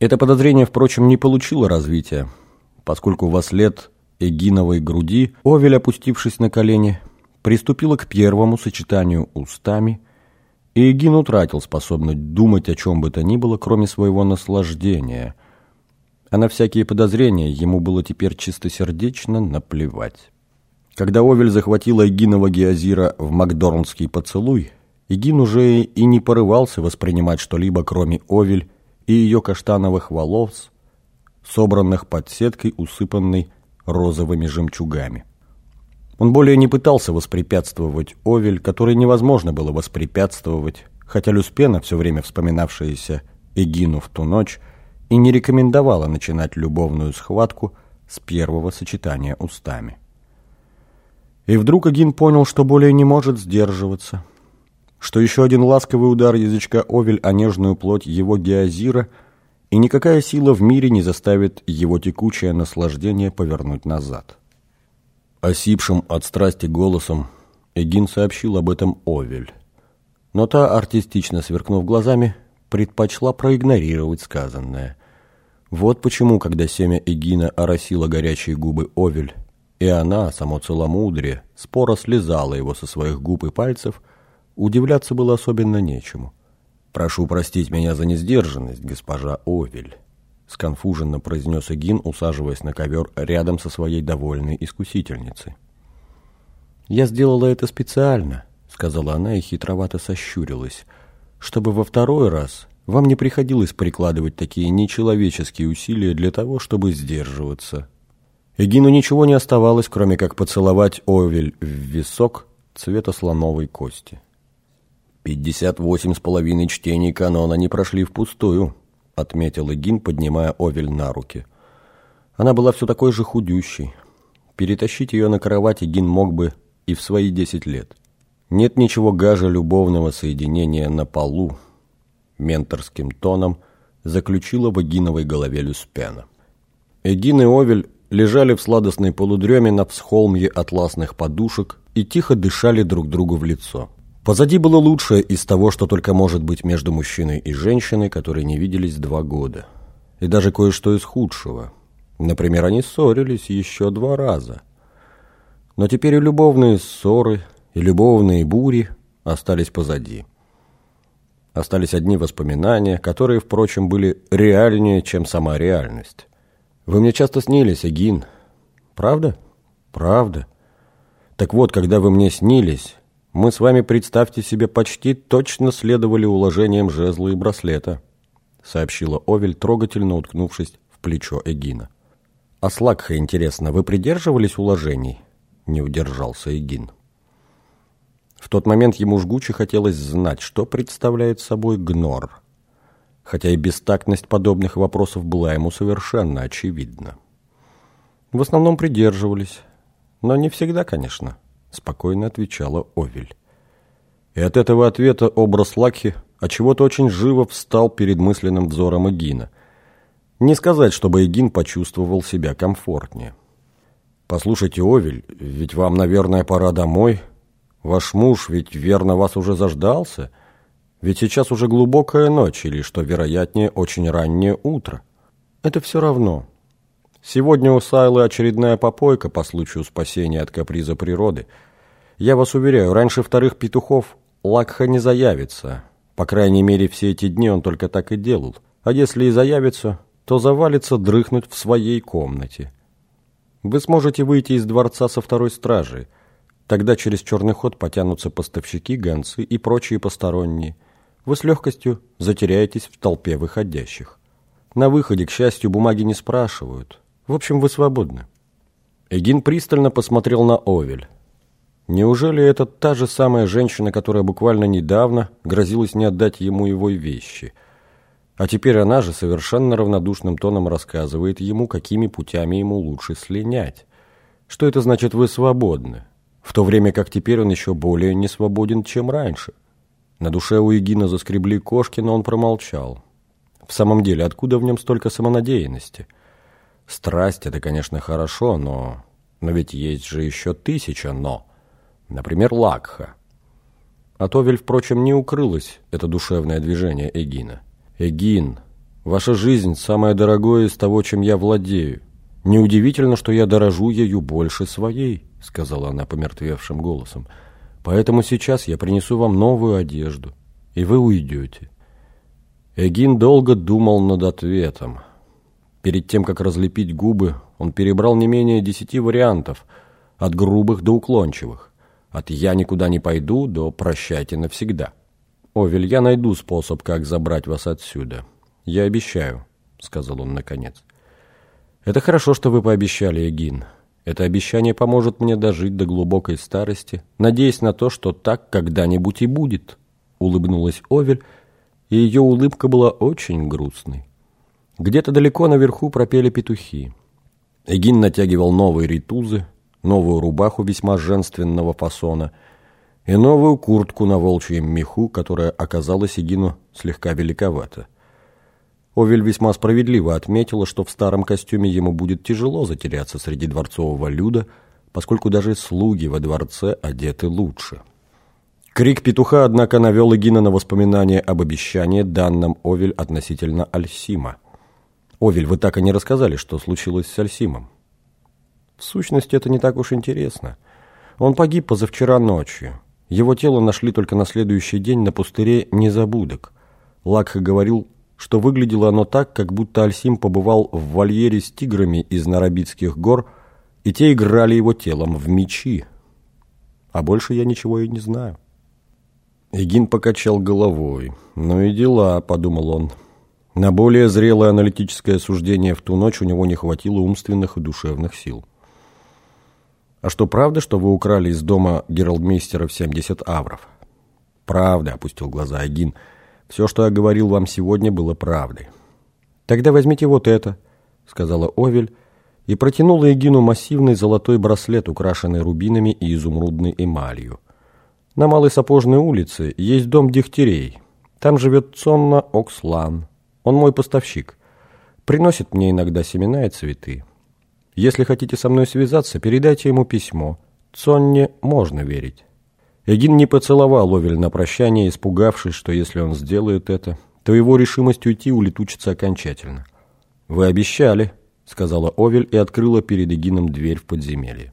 Это подозрение, впрочем, не получило развития, поскольку во след Эгиновой груди Овель, опустившись на колени, приступила к первому сочетанию устами, и Эгин утратил способность думать о чем бы то ни было, кроме своего наслаждения, а на всякие подозрения ему было теперь чистосердечно наплевать. Когда Овель захватила Эгинова Геозира в Макдорнский поцелуй, Эгин уже и не порывался воспринимать что-либо, кроме Овель и ее каштановых волос, собранных под сеткой, усыпанной розовыми жемчугами. Он более не пытался воспрепятствовать Овель, которой невозможно было воспрепятствовать, хотя Люспена, все время вспоминавшаяся Эгину в ту ночь, и не рекомендовала начинать любовную схватку с первого сочетания устами. И вдруг Эгин понял, что более не может сдерживаться, что еще один ласковый удар язычка Овель о нежную плоть его Геозира, и никакая сила в мире не заставит его текучее наслаждение повернуть назад. Осипшим от страсти голосом Эгин сообщил об этом Овель. Но та, артистично сверкнув глазами, предпочла проигнорировать сказанное. Вот почему, когда семя Эгина оросило горячие губы Овель, и она, само целомудрие, споро слезала его со своих губ и пальцев, удивляться было особенно нечему. «Прошу простить меня за несдержанность, госпожа Овель», — сконфуженно произнес Эгин, усаживаясь на ковер рядом со своей довольной искусительницей. «Я сделала это специально», — сказала она и хитровато сощурилась, «чтобы во второй раз вам не приходилось прикладывать такие нечеловеческие усилия для того, чтобы сдерживаться». Эгину ничего не оставалось, кроме как поцеловать Овель в висок цвета слоновой кости. «Пятьдесят восемь с половиной чтений канона не прошли впустую», — отметил Эгин, поднимая Овель на руки. Она была все такой же худющей. Перетащить ее на кровать Эгин мог бы и в свои десять лет. Нет ничего гажа любовного соединения на полу. Менторским тоном заключила в Эгиновой голове Люспена. Эгин и Овель лежали в сладостной полудреме на всхолмье атласных подушек и тихо дышали друг другу в лицо. Позади было лучшее из того, что только может быть между мужчиной и женщиной, которые не виделись два года. И даже кое-что из худшего. Например, они ссорились еще два раза. Но теперь и любовные ссоры, и любовные бури остались позади. Остались одни воспоминания, которые, впрочем, были реальнее, чем сама реальность. Вы мне часто снились, Эгин. Правда? Правда. Так вот, когда вы мне снились, мы с вами, представьте себе, почти точно следовали уложениям жезла и браслета», сообщила Овель, трогательно уткнувшись в плечо Эгина. «А Слакха, интересно, вы придерживались уложений?» не удержался Эгин. В тот момент ему жгуче хотелось знать, что представляет собой гнор, хотя и бестактность подобных вопросов была ему совершенно очевидна. В основном придерживались, но не всегда, конечно спокойно отвечала Овель. И от этого ответа образ Лакхи отчего-то очень живо встал перед мысленным взором Эгина. Не сказать, чтобы Эгин почувствовал себя комфортнее. «Послушайте, Овель, ведь вам, наверное, пора домой. Ваш муж ведь верно вас уже заждался. Ведь сейчас уже глубокая ночь или, что вероятнее, очень раннее утро. Это все равно. Сегодня у Сайлы очередная попойка по случаю спасения от каприза природы. Я вас уверяю, раньше вторых петухов Лакха не заявится. По крайней мере, все эти дни он только так и делал. А если и заявится, то завалится дрыхнуть в своей комнате. Вы сможете выйти из дворца со второй стражей. Тогда через черный ход потянутся поставщики, гонцы и прочие посторонние. Вы с легкостью затеряетесь в толпе выходящих. На выходе, к счастью, бумаги не спрашивают. В общем, вы свободны». Эгин пристально посмотрел на Овель. Неужели это та же самая женщина, которая буквально недавно грозилась не отдать ему его вещи? А теперь она же совершенно равнодушным тоном рассказывает ему, какими путями ему лучше слинять. Что это значит «вы свободны», в то время как теперь он еще более не свободен, чем раньше? На душе у Егина заскребли кошки, но он промолчал. В самом деле, откуда в нем столько самонадеянности – Страсть – это, конечно, хорошо, но... Но ведь есть же еще тысяча «но». Например, Лакха. От Овель, впрочем, не укрылось это душевное движение Эгина. «Эгин, Ваша жизнь – самое дорогое из того, чем я владею. Неудивительно, что я дорожу ею больше своей», – сказала она помертвевшим голосом. «Поэтому сейчас я принесу вам новую одежду, и вы уйдете». Эгин долго думал над ответом. Перед тем, как разлепить губы, он перебрал не менее десяти вариантов, от грубых до уклончивых, от «я никуда не пойду» до «прощайте навсегда». «Овель, я найду способ, как забрать вас отсюда. Я обещаю», — сказал он наконец. «Это хорошо, что вы пообещали, Эгин. Это обещание поможет мне дожить до глубокой старости, надеясь на то, что так когда-нибудь и будет», — улыбнулась Овель, и ее улыбка была очень грустной. Где-то далеко наверху пропели петухи. Эгин натягивал новые ритузы, новую рубаху весьма женственного фасона и новую куртку на волчьем меху, которая оказалась Эгину слегка великовата. Овель весьма справедливо отметила, что в старом костюме ему будет тяжело затеряться среди дворцового люда, поскольку даже слуги во дворце одеты лучше. Крик петуха, однако, навел Эгина на воспоминание об обещании, данном Овель относительно Альсима. Овель, вы так и не рассказали, что случилось с Альсимом. В сущности, это не так уж интересно. Он погиб позавчера ночью. Его тело нашли только на следующий день на пустыре Незабудок. Лакха говорил, что выглядело оно так, как будто Альсим побывал в вольере с тиграми из Нарабитских гор, и те играли его телом в мечи. А больше я ничего и не знаю. Эгин покачал головой. «Ну и дела», — подумал он. На более зрелое аналитическое суждение в ту ночь у него не хватило умственных и душевных сил. «А что, правда, что вы украли из дома Гералдмейстера в 70 авров?» «Правда», — опустил глаза Агин. «Все, что я говорил вам сегодня, было правдой». «Тогда возьмите вот это», — сказала Овель, и протянула Эгину массивный золотой браслет, украшенный рубинами и изумрудной эмалью. «На Малой Сапожной улице есть дом Дегтярей. Там живет Цонна Окслан». Он мой поставщик. Приносит мне иногда семена и цветы. Если хотите со мной связаться, передайте ему письмо. Цонне можно верить». Эгин не поцеловал Овель на прощание, испугавшись, что если он сделает это, то его решимость уйти улетучится окончательно. «Вы обещали», — сказала Овель и открыла перед Эгином дверь в подземелье.